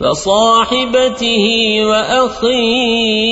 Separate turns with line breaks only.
وصاحبته وأخيه